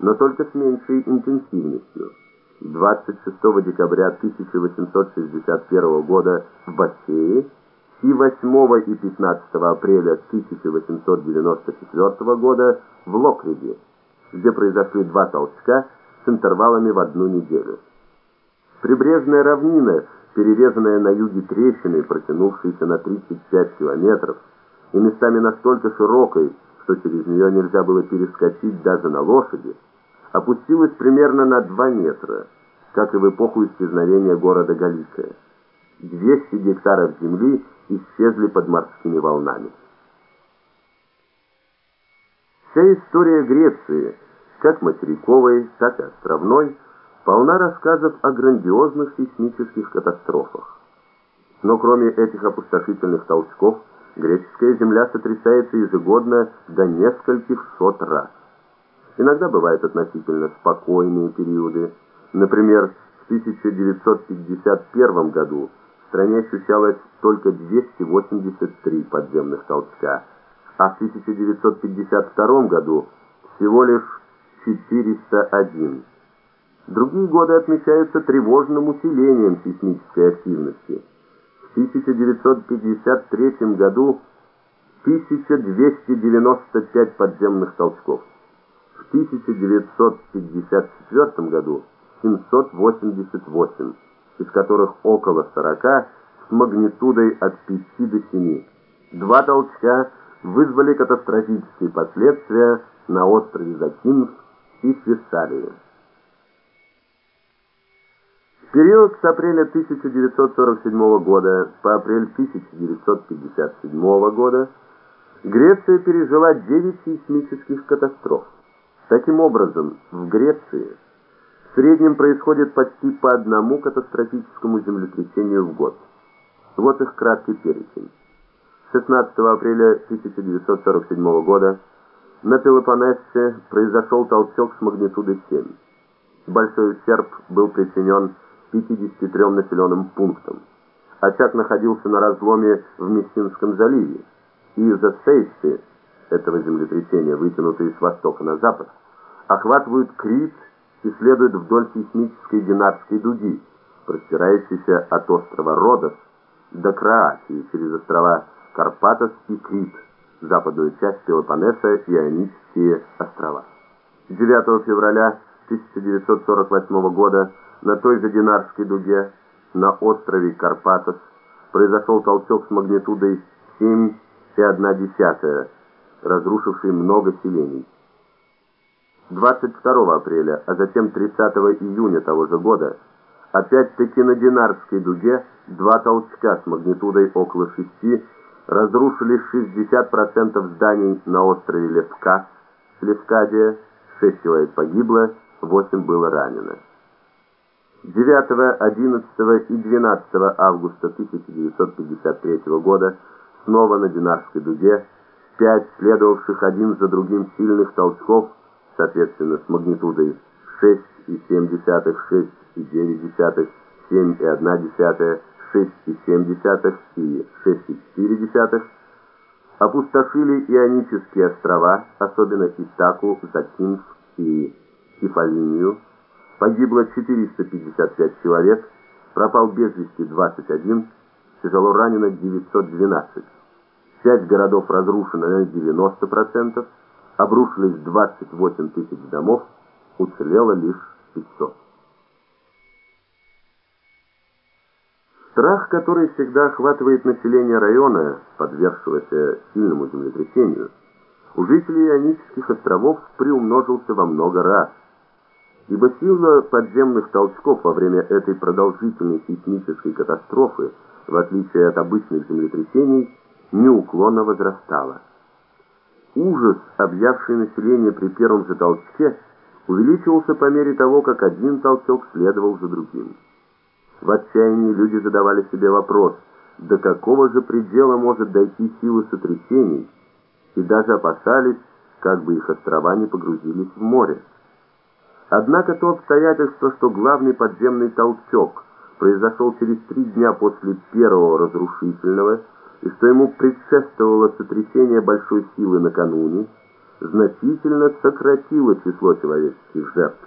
но только с меньшей интенсивностью. 26 декабря 1861 года в Бассее и 8 и 15 апреля 1894 года в Локриде, где произошли два толчка с интервалами в одну неделю. Прибрежная равнина, перерезанная на юге трещиной, протянувшейся на 35 километров, и местами настолько широкой, что через нее нельзя было перескочить даже на лошади, опустилась примерно на 2 метра, как и в эпоху исчезновения города Галикия. 200 гектаров земли исчезли под морскими волнами. Вся история Греции, как материковой, так и островной, полна рассказов о грандиозных сейсмических катастрофах. Но кроме этих опустошительных толчков, греческая земля сотрясается ежегодно до нескольких сот раз. Иногда бывают относительно спокойные периоды. Например, в 1951 году в стране ощущалось только 283 подземных толчка, а в 1952 году всего лишь 401. Другие годы отмечаются тревожным усилением сейсмической активности. В 1953 году 1295 подземных толчков. В 1954 году 788, из которых около 40 с магнитудой от 5 до 7. Два толчка вызвали катастрофические последствия на острове Закинф и Фессалии. Период с апреля 1947 года по апрель 1957 года Греция пережила 9 сейсмических катастроф. Таким образом, в Греции в среднем происходит почти по одному катастрофическому землетрясению в год. Вот их краткий перечень. 16 апреля 1947 года на Пелопоннесе произошел толчок с магнитудой 7. Большой ущерб был причинен 53 населенным пунктам. Очаг находился на разломе в Мессинском заливе, и из-за сейсти этого землетрясения, вытянутые с востока на запад, охватывают Крит и следуют вдоль сейсмической Динарской дуги, простирающейся от острова Родос до Кроатии через острова Карпатос и Крит, западную часть Пелопоннеса и Ионические острова. 9 февраля 1948 года на той же Динарской дуге, на острове Карпатос, произошел толчок с магнитудой 7,1, разрушивший много селений. 22 апреля, а затем 30 июня того же года, опять-таки на Динарской дуге, два толчка с магнитудой около 6 разрушили 60% зданий на острове Левкас, Левкадия, 6 человек погибло, 8 было ранено. 9, 11 и 12 августа 1953 года снова на Динарской дуге пять следовавших один за другим сильных толчков, соответственно с магнитудой 6,7, 6,9, 7,1, 6,7 и 6,4, опустошили Ионические острова, особенно Итаку, Закинф и Кефалинию, погибло 455 человек, пропал без вести 21, тяжело ранено 912. Часть городов разрушена на 90%, обрушились 28 тысяч домов, уцелело лишь 500. Страх, который всегда охватывает население района, подвергшегося сильному землетрясению, у жителей Ионических островов приумножился во много раз. Ибо сила подземных толчков во время этой продолжительной сейсмической катастрофы, в отличие от обычных землетрясений, неуклонно возрастала. Ужас, объявший население при первом же толчке, увеличивался по мере того, как один толчок следовал за другим. В отчаянии люди задавали себе вопрос, до какого же предела может дойти сила сотрясений, и даже опасались, как бы их острова не погрузились в море. Однако то обстоятельство, что главный подземный толчок произошел через три дня после первого разрушительного, и что ему предшествовало сотрясение большой силы накануне, значительно сократило число человеческих жертв.